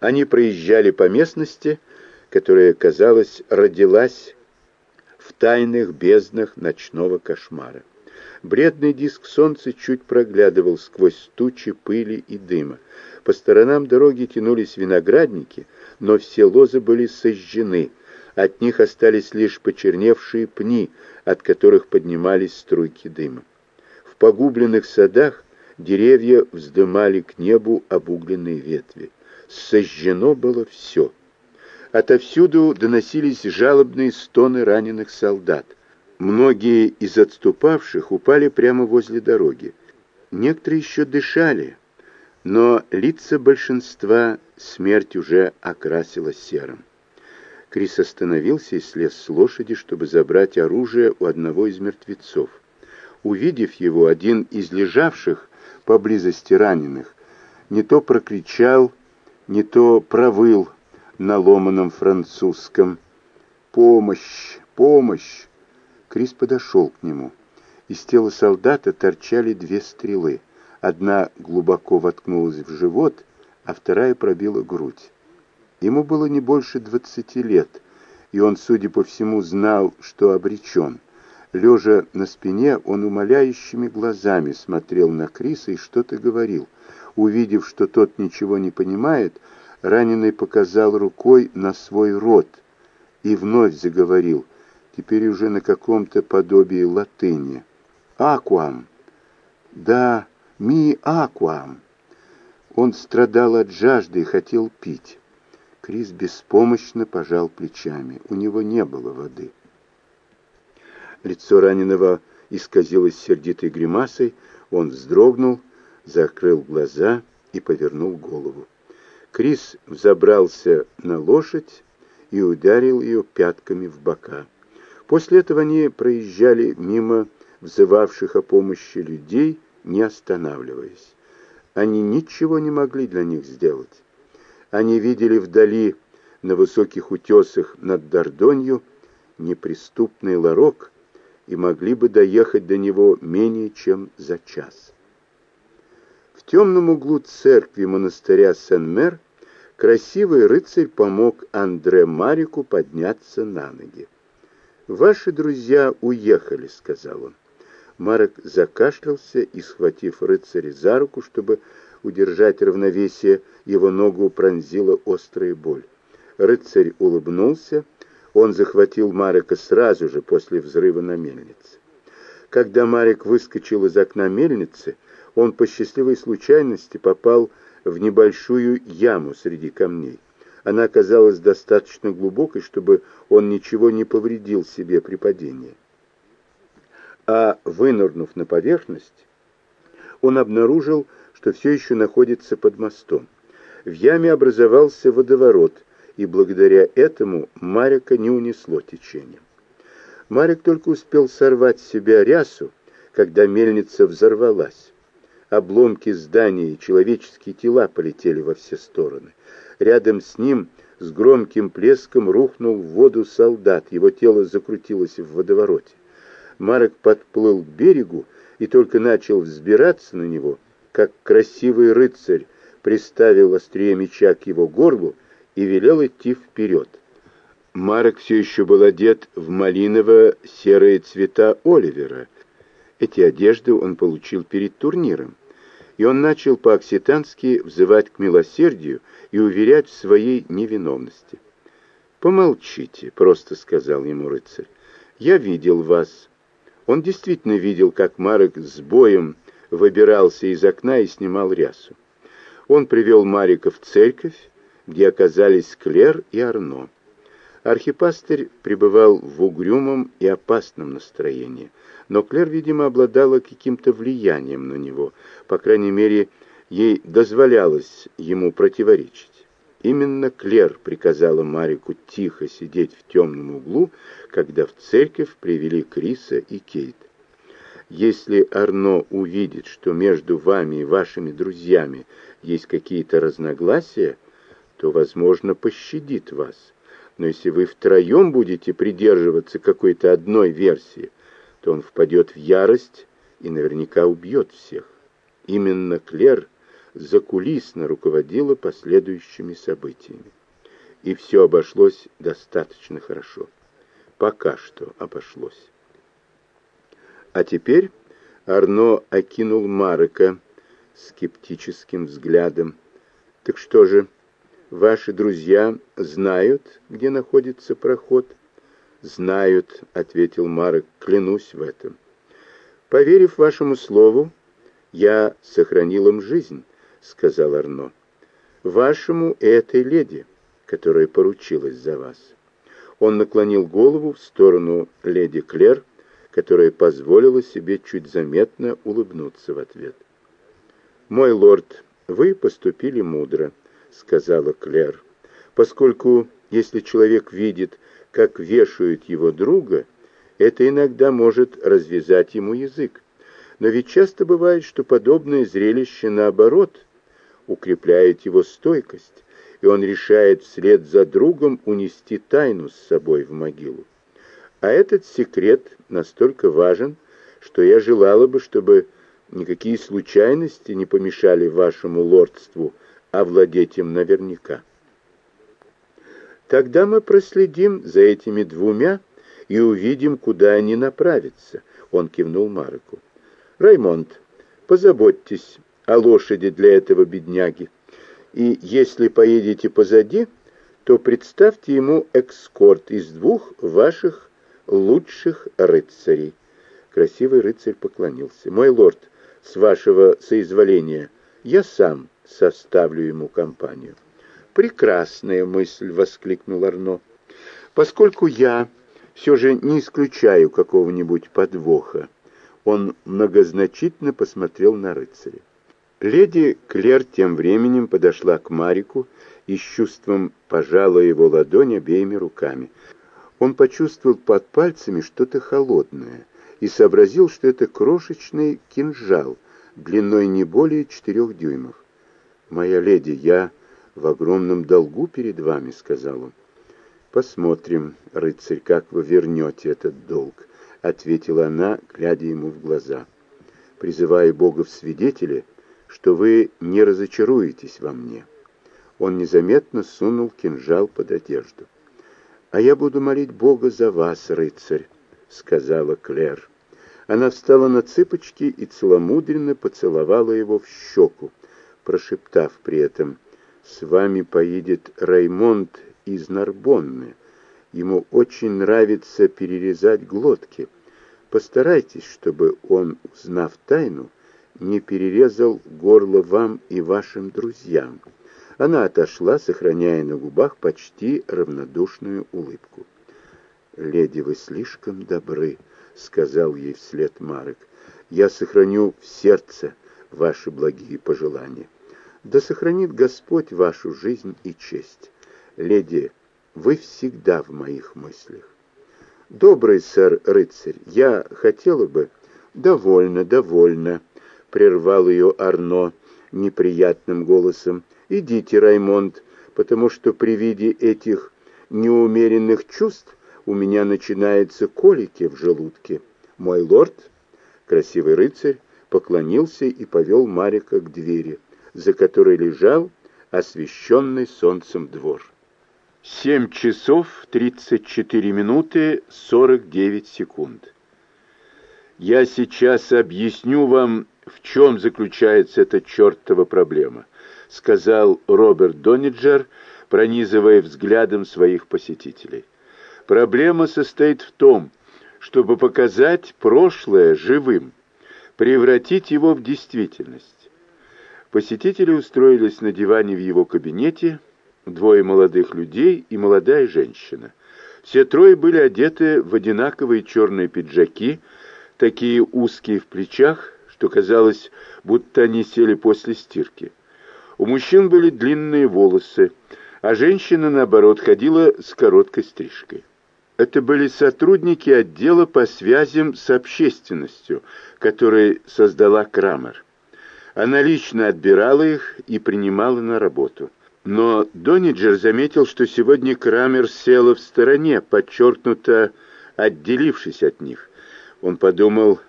Они проезжали по местности, которая, казалось, родилась в тайных безднах ночного кошмара. Бредный диск солнца чуть проглядывал сквозь тучи пыли и дыма. По сторонам дороги тянулись виноградники, но все лозы были сожжены. От них остались лишь почерневшие пни, от которых поднимались струйки дыма. В погубленных садах деревья вздымали к небу обугленные ветви. Сожжено было все. Отовсюду доносились жалобные стоны раненых солдат. Многие из отступавших упали прямо возле дороги. Некоторые еще дышали, но лица большинства смерть уже окрасила серым. Крис остановился и слез с лошади, чтобы забрать оружие у одного из мертвецов. Увидев его, один из лежавших поблизости раненых не то прокричал, не то провыл на ломаном французском «Помощь! Помощь!» Крис подошел к нему. Из тела солдата торчали две стрелы. Одна глубоко воткнулась в живот, а вторая пробила грудь. Ему было не больше двадцати лет, и он, судя по всему, знал, что обречен. Лежа на спине, он умоляющими глазами смотрел на Криса и что-то говорил. Увидев, что тот ничего не понимает, раненый показал рукой на свой рот и вновь заговорил — теперь уже на каком-то подобии латыни. «Акуам!» «Да, ми акуам!» Он страдал от жажды и хотел пить. Крис беспомощно пожал плечами. У него не было воды. Лицо раненого исказилось сердитой гримасой. Он вздрогнул, закрыл глаза и повернул голову. Крис взобрался на лошадь и ударил ее пятками в бока. После этого они проезжали мимо взывавших о помощи людей, не останавливаясь. Они ничего не могли для них сделать. Они видели вдали, на высоких утесах над Дордонью, неприступный ларок и могли бы доехать до него менее чем за час. В темном углу церкви монастыря Сен-Мер красивый рыцарь помог Андре Марику подняться на ноги. «Ваши друзья уехали», — сказал он. Марок закашлялся и, схватив рыцаря за руку, чтобы удержать равновесие, его ногу пронзила острая боль. Рыцарь улыбнулся. Он захватил Марека сразу же после взрыва на мельнице. Когда Марик выскочил из окна мельницы, он по счастливой случайности попал в небольшую яму среди камней. Она оказалась достаточно глубокой, чтобы он ничего не повредил себе при падении. А вынырнув на поверхность, он обнаружил, что все еще находится под мостом. В яме образовался водоворот, и благодаря этому Марика не унесло течением. Марик только успел сорвать с себя рясу, когда мельница взорвалась. Обломки здания и человеческие тела полетели во все стороны. Рядом с ним с громким плеском рухнул в воду солдат. Его тело закрутилось в водовороте. Марек подплыл к берегу и только начал взбираться на него, как красивый рыцарь приставил острие меча к его горлу и велел идти вперед. Марек все еще был одет в малиново-серые цвета Оливера. Эти одежды он получил перед турниром и он начал по-окситански взывать к милосердию и уверять в своей невиновности. «Помолчите», — просто сказал ему рыцарь. «Я видел вас». Он действительно видел, как Марек с боем выбирался из окна и снимал рясу. Он привел Марика в церковь, где оказались Клер и Арно. Архипастырь пребывал в угрюмом и опасном настроении, но Клер, видимо, обладала каким-то влиянием на него, по крайней мере, ей дозволялось ему противоречить. Именно Клер приказала Марику тихо сидеть в темном углу, когда в церковь привели Криса и Кейт. Если Арно увидит, что между вами и вашими друзьями есть какие-то разногласия, то, возможно, пощадит вас. Но если вы втроем будете придерживаться какой-то одной версии, то он впадет в ярость и наверняка убьет всех. Именно Клер закулисно руководила последующими событиями. И все обошлось достаточно хорошо. Пока что обошлось. А теперь Арно окинул Марека скептическим взглядом. «Так что же, ваши друзья знают, где находится проход?» «Знают», — ответил Марек, — «клянусь в этом». «Поверив вашему слову, я сохранил им жизнь», — сказал Арно. «Вашему этой леди, которая поручилась за вас». Он наклонил голову в сторону леди Клер, которая позволила себе чуть заметно улыбнуться в ответ. «Мой лорд, вы поступили мудро», — сказала Клер, «поскольку, если человек видит, как вешают его друга, это иногда может развязать ему язык. Но ведь часто бывает, что подобное зрелище, наоборот, укрепляет его стойкость, и он решает вслед за другом унести тайну с собой в могилу. А этот секрет настолько важен, что я желала бы, чтобы никакие случайности не помешали вашему лордству овладеть им наверняка. Тогда мы проследим за этими двумя и увидим, куда они направятся. Он кивнул Марку. Раймонд, позаботьтесь о лошади для этого бедняги. И если поедете позади, то представьте ему экскорт из двух ваших лучших рыцарей. Красивый рыцарь поклонился. Мой лорд, с вашего соизволения, я сам составлю ему компанию. «Прекрасная мысль!» — воскликнул Арно. «Поскольку я все же не исключаю какого-нибудь подвоха». Он многозначительно посмотрел на рыцаря. Леди Клер тем временем подошла к Марику и с чувством пожала его ладонь обеими руками. Он почувствовал под пальцами что-то холодное и сообразил, что это крошечный кинжал длиной не более четырех дюймов. «Моя леди, я в огромном долгу перед вами», — сказал он. «Посмотрим, рыцарь, как вы вернете этот долг», — ответила она, глядя ему в глаза. «Призывая Бога в свидетели, что вы не разочаруетесь во мне». Он незаметно сунул кинжал под одежду. «А я буду молить Бога за вас, рыцарь», — сказала Клэр. Она встала на цыпочки и целомудренно поцеловала его в щеку, прошептав при этом — с вами поедет Раймонд из Нарбонны. Ему очень нравится перерезать глотки. Постарайтесь, чтобы он, узнав тайну, не перерезал горло вам и вашим друзьям. Она отошла, сохраняя на губах почти равнодушную улыбку. «Леди, вы слишком добры», — сказал ей вслед Марек. «Я сохраню в сердце ваши благие пожелания». Да сохранит Господь вашу жизнь и честь. Леди, вы всегда в моих мыслях. Добрый сэр-рыцарь, я хотела бы... Довольно, довольно, прервал ее Арно неприятным голосом. Идите, Раймонд, потому что при виде этих неумеренных чувств у меня начинаются колики в желудке. Мой лорд, красивый рыцарь, поклонился и повел Марика к двери за которой лежал освещенный солнцем двор. Семь часов тридцать четыре минуты сорок девять секунд. Я сейчас объясню вам, в чем заключается эта чертова проблема, сказал Роберт Дониджер, пронизывая взглядом своих посетителей. Проблема состоит в том, чтобы показать прошлое живым, превратить его в действительность. Посетители устроились на диване в его кабинете, двое молодых людей и молодая женщина. Все трое были одеты в одинаковые черные пиджаки, такие узкие в плечах, что казалось, будто они сели после стирки. У мужчин были длинные волосы, а женщина, наоборот, ходила с короткой стрижкой. Это были сотрудники отдела по связям с общественностью, который создала Крамер. Она лично отбирала их и принимала на работу. Но Дониджер заметил, что сегодня Крамер села в стороне, подчеркнуто отделившись от них. Он подумал,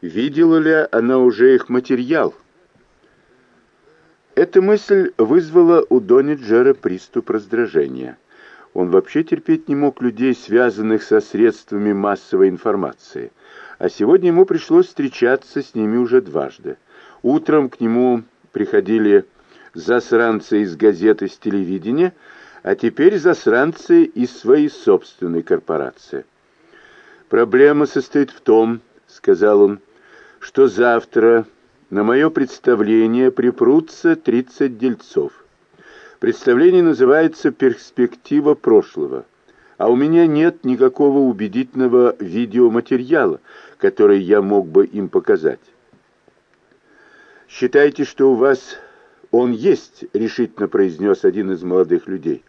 видела ли она уже их материал. Эта мысль вызвала у Дониджера приступ раздражения. Он вообще терпеть не мог людей, связанных со средствами массовой информации. А сегодня ему пришлось встречаться с ними уже дважды. Утром к нему приходили засранцы из газеты, с телевидения, а теперь засранцы из своей собственной корпорации. «Проблема состоит в том, — сказал он, — что завтра на мое представление припрутся 30 дельцов. Представление называется «Перспектива прошлого», а у меня нет никакого убедительного видеоматериала, который я мог бы им показать. «Считайте, что у вас он есть», — решительно произнес один из молодых людей.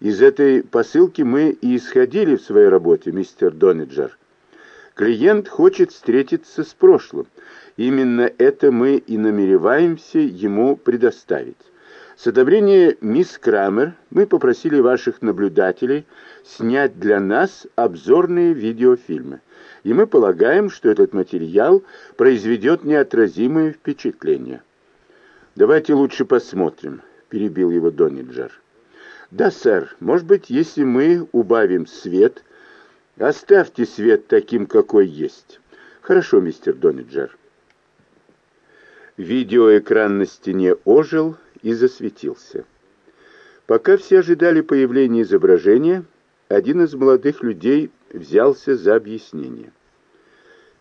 «Из этой посылки мы и исходили в своей работе, мистер Дониджер. Клиент хочет встретиться с прошлым. Именно это мы и намереваемся ему предоставить. С одобрения мисс Крамер мы попросили ваших наблюдателей снять для нас обзорные видеофильмы. И мы полагаем, что этот материал произведет неотразимое впечатление. «Давайте лучше посмотрим», — перебил его Дониджер. «Да, сэр, может быть, если мы убавим свет...» «Оставьте свет таким, какой есть». «Хорошо, мистер Дониджер». Видеоэкран на стене ожил и засветился. Пока все ожидали появления изображения, один из молодых людей взялся за объяснение.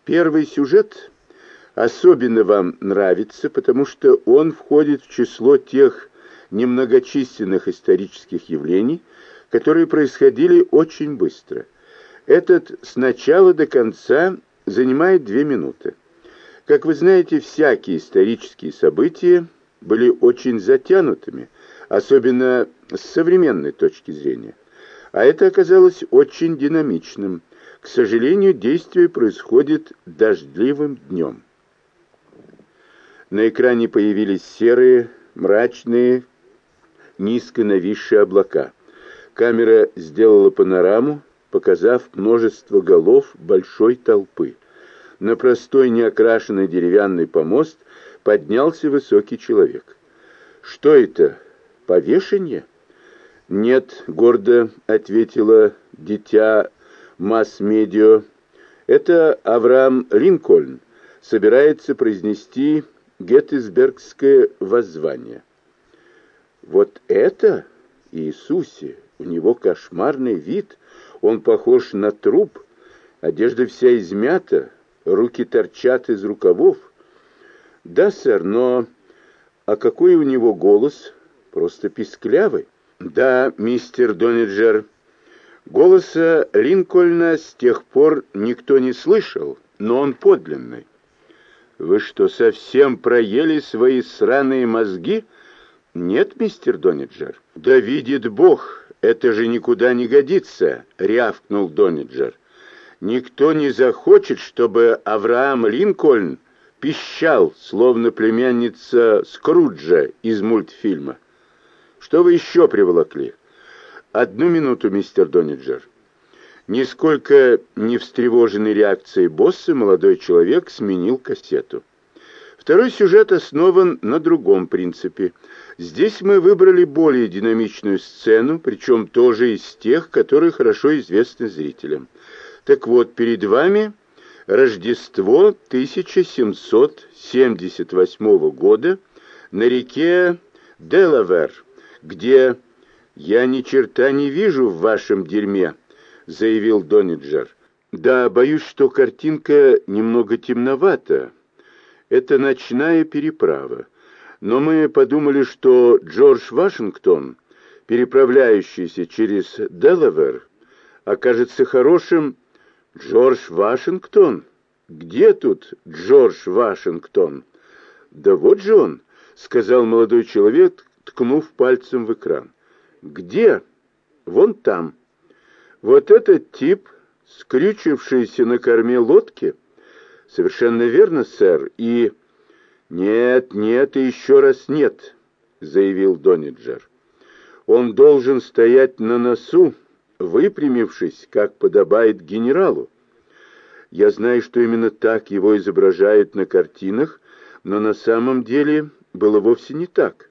Первый сюжет особенно вам нравится, потому что он входит в число тех немногочисленных исторических явлений, которые происходили очень быстро. Этот с начала до конца занимает две минуты. Как вы знаете, всякие исторические события были очень затянутыми, особенно с современной точки зрения. А это оказалось очень динамичным. К сожалению, действие происходит дождливым днем. На экране появились серые, мрачные, низко нависшие облака. Камера сделала панораму, показав множество голов большой толпы. На простой неокрашенный деревянный помост поднялся высокий человек. «Что это? Повешение?» «Нет», — гордо ответила дитя масс-медиа. «Это Авраам Линкольн собирается произнести Геттисбергское воззвание». «Вот это? Иисусе! У него кошмарный вид. Он похож на труп. Одежда вся измята, руки торчат из рукавов. Да, сэр, но... А какой у него голос? Просто писклявый. Да, мистер Дониджер, голоса Линкольна с тех пор никто не слышал, но он подлинный. Вы что, совсем проели свои сраные мозги? Нет, мистер Дониджер. Да видит Бог, это же никуда не годится, рявкнул Дониджер. Никто не захочет, чтобы Авраам Линкольн пищал, словно племянница Скруджа из мультфильма. Что вы еще приволокли? Одну минуту, мистер Дониджер. Нисколько не встревоженной реакцией босса, молодой человек сменил кассету. Второй сюжет основан на другом принципе. Здесь мы выбрали более динамичную сцену, причем тоже из тех, которые хорошо известны зрителям. Так вот, перед вами Рождество 1778 года на реке Делавер, где «Я ни черта не вижу в вашем дерьме», — заявил Дониджер. «Да, боюсь, что картинка немного темновата. Это ночная переправа. Но мы подумали, что Джордж Вашингтон, переправляющийся через Делавер, окажется хорошим Джордж Вашингтон? Где тут Джордж Вашингтон? Да вот же он, сказал молодой человек, ткнув пальцем в экран. Где? Вон там. Вот этот тип, скрючившийся на корме лодки? Совершенно верно, сэр. И... Нет, нет и еще раз нет, заявил Дониджер. Он должен стоять на носу, выпрямившись, как подобает генералу. Я знаю, что именно так его изображают на картинах, но на самом деле было вовсе не так.